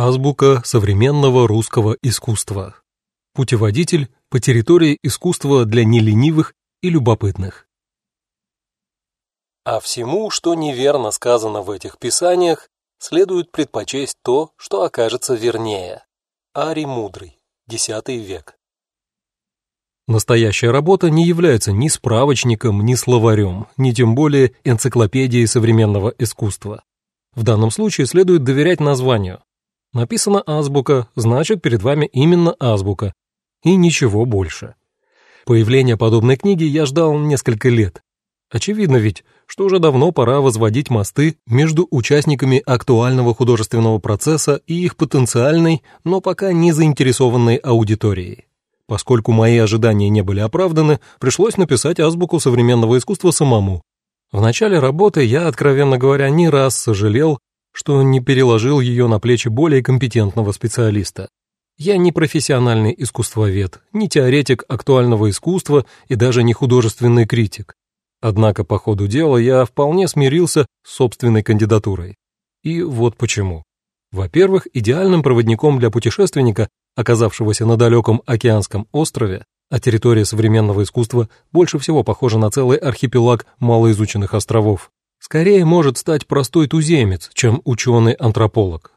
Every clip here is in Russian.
Азбука современного русского искусства. Путеводитель по территории искусства для неленивых и любопытных. А всему, что неверно сказано в этих писаниях, следует предпочесть то, что окажется вернее. Ари Мудрый, X век. Настоящая работа не является ни справочником, ни словарем, ни тем более энциклопедией современного искусства. В данном случае следует доверять названию. Написана азбука, значит, перед вами именно азбука. И ничего больше. Появление подобной книги я ждал несколько лет. Очевидно ведь, что уже давно пора возводить мосты между участниками актуального художественного процесса и их потенциальной, но пока не заинтересованной аудиторией. Поскольку мои ожидания не были оправданы, пришлось написать азбуку современного искусства самому. В начале работы я, откровенно говоря, не раз сожалел, что не переложил ее на плечи более компетентного специалиста. Я не профессиональный искусствовед, не теоретик актуального искусства и даже не художественный критик. Однако по ходу дела я вполне смирился с собственной кандидатурой. И вот почему. Во-первых, идеальным проводником для путешественника оказавшегося на далеком океанском острове, а территория современного искусства больше всего похожа на целый архипелаг малоизученных островов, скорее может стать простой туземец, чем ученый-антрополог.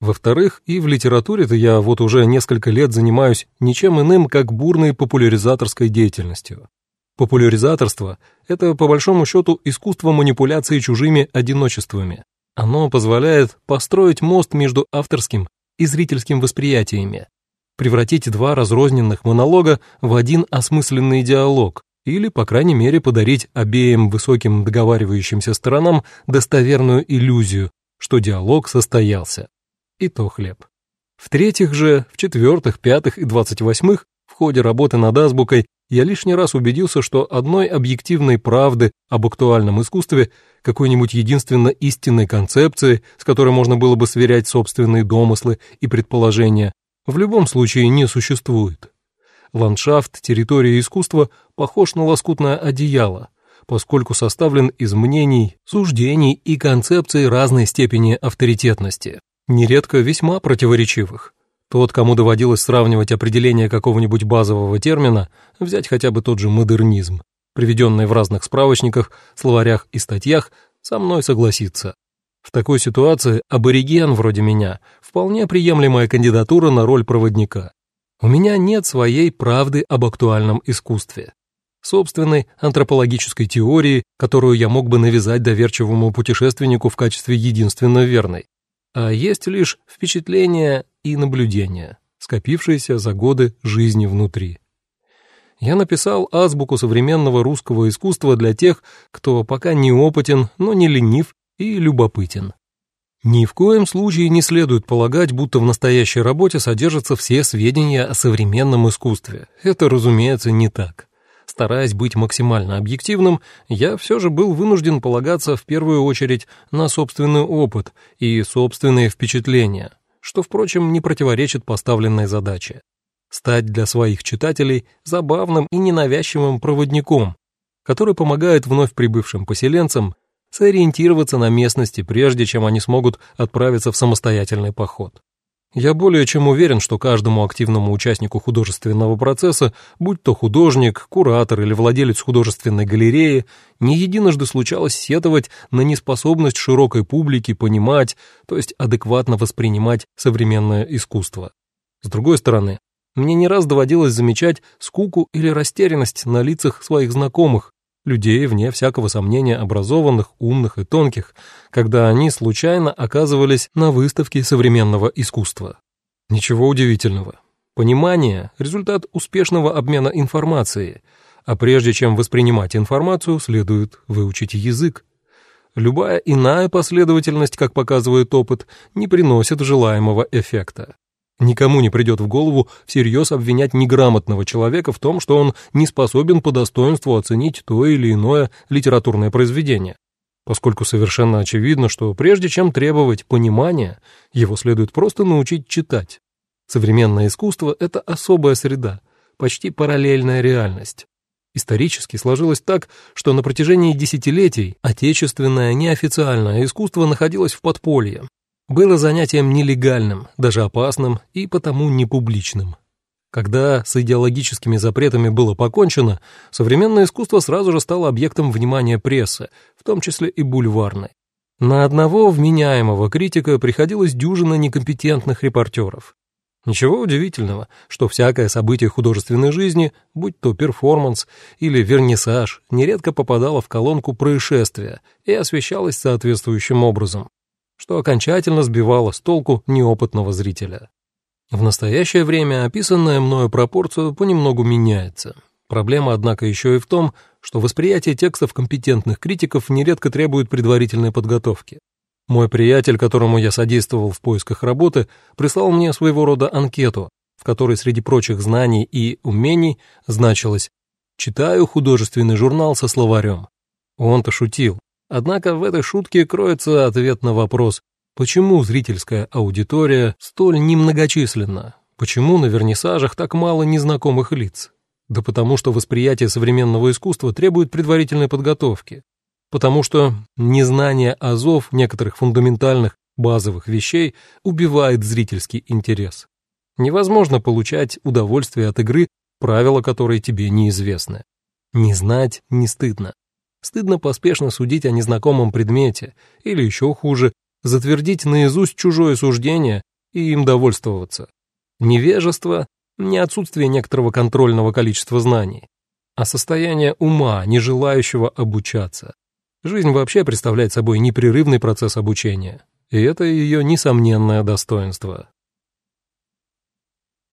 Во-вторых, и в литературе-то я вот уже несколько лет занимаюсь ничем иным, как бурной популяризаторской деятельностью. Популяризаторство – это, по большому счету, искусство манипуляции чужими одиночествами. Оно позволяет построить мост между авторским и зрительским восприятиями, превратить два разрозненных монолога в один осмысленный диалог или, по крайней мере, подарить обеим высоким договаривающимся сторонам достоверную иллюзию, что диалог состоялся. И то хлеб. В-третьих же, в-четвертых, пятых и двадцать восьмых в ходе работы над азбукой я лишний раз убедился, что одной объективной правды об актуальном искусстве, какой-нибудь единственно истинной концепции, с которой можно было бы сверять собственные домыслы и предположения, в любом случае не существует. Ландшафт территории искусства похож на лоскутное одеяло, поскольку составлен из мнений, суждений и концепций разной степени авторитетности, нередко весьма противоречивых. Тот, кому доводилось сравнивать определение какого-нибудь базового термина, взять хотя бы тот же модернизм, приведенный в разных справочниках, словарях и статьях, со мной согласится. В такой ситуации абориген вроде меня – вполне приемлемая кандидатура на роль проводника. У меня нет своей правды об актуальном искусстве. Собственной антропологической теории, которую я мог бы навязать доверчивому путешественнику в качестве единственно верной. А есть лишь впечатления и наблюдения, скопившиеся за годы жизни внутри. Я написал азбуку современного русского искусства для тех, кто пока не опытен, но не ленив и любопытен. Ни в коем случае не следует полагать, будто в настоящей работе содержатся все сведения о современном искусстве. Это, разумеется, не так. Стараясь быть максимально объективным, я все же был вынужден полагаться в первую очередь на собственный опыт и собственные впечатления, что, впрочем, не противоречит поставленной задаче. Стать для своих читателей забавным и ненавязчивым проводником, который помогает вновь прибывшим поселенцам сориентироваться на местности, прежде чем они смогут отправиться в самостоятельный поход. Я более чем уверен, что каждому активному участнику художественного процесса, будь то художник, куратор или владелец художественной галереи, не единожды случалось сетовать на неспособность широкой публики понимать, то есть адекватно воспринимать современное искусство. С другой стороны, мне не раз доводилось замечать скуку или растерянность на лицах своих знакомых, людей, вне всякого сомнения, образованных, умных и тонких, когда они случайно оказывались на выставке современного искусства. Ничего удивительного. Понимание – результат успешного обмена информацией, а прежде чем воспринимать информацию, следует выучить язык. Любая иная последовательность, как показывает опыт, не приносит желаемого эффекта. Никому не придет в голову всерьез обвинять неграмотного человека в том, что он не способен по достоинству оценить то или иное литературное произведение, поскольку совершенно очевидно, что прежде чем требовать понимания, его следует просто научить читать. Современное искусство — это особая среда, почти параллельная реальность. Исторически сложилось так, что на протяжении десятилетий отечественное неофициальное искусство находилось в подполье, было занятием нелегальным, даже опасным и потому непубличным. Когда с идеологическими запретами было покончено, современное искусство сразу же стало объектом внимания прессы, в том числе и бульварной. На одного вменяемого критика приходилось дюжина некомпетентных репортеров. Ничего удивительного, что всякое событие художественной жизни, будь то перформанс или вернисаж, нередко попадало в колонку происшествия и освещалось соответствующим образом, что окончательно сбивало с толку неопытного зрителя. В настоящее время описанная мною пропорция понемногу меняется. Проблема, однако, еще и в том, что восприятие текстов компетентных критиков нередко требует предварительной подготовки. Мой приятель, которому я содействовал в поисках работы, прислал мне своего рода анкету, в которой среди прочих знаний и умений значилось «Читаю художественный журнал со словарем». Он-то шутил. Однако в этой шутке кроется ответ на вопрос, Почему зрительская аудитория столь немногочисленна? Почему на вернисажах так мало незнакомых лиц? Да потому что восприятие современного искусства требует предварительной подготовки. Потому что незнание азов некоторых фундаментальных базовых вещей убивает зрительский интерес. Невозможно получать удовольствие от игры, правила которой тебе неизвестны. Не знать не стыдно. Стыдно поспешно судить о незнакомом предмете, или еще хуже, затвердить наизусть чужое суждение и им довольствоваться. Невежество — не отсутствие некоторого контрольного количества знаний, а состояние ума, не желающего обучаться. Жизнь вообще представляет собой непрерывный процесс обучения, и это ее несомненное достоинство.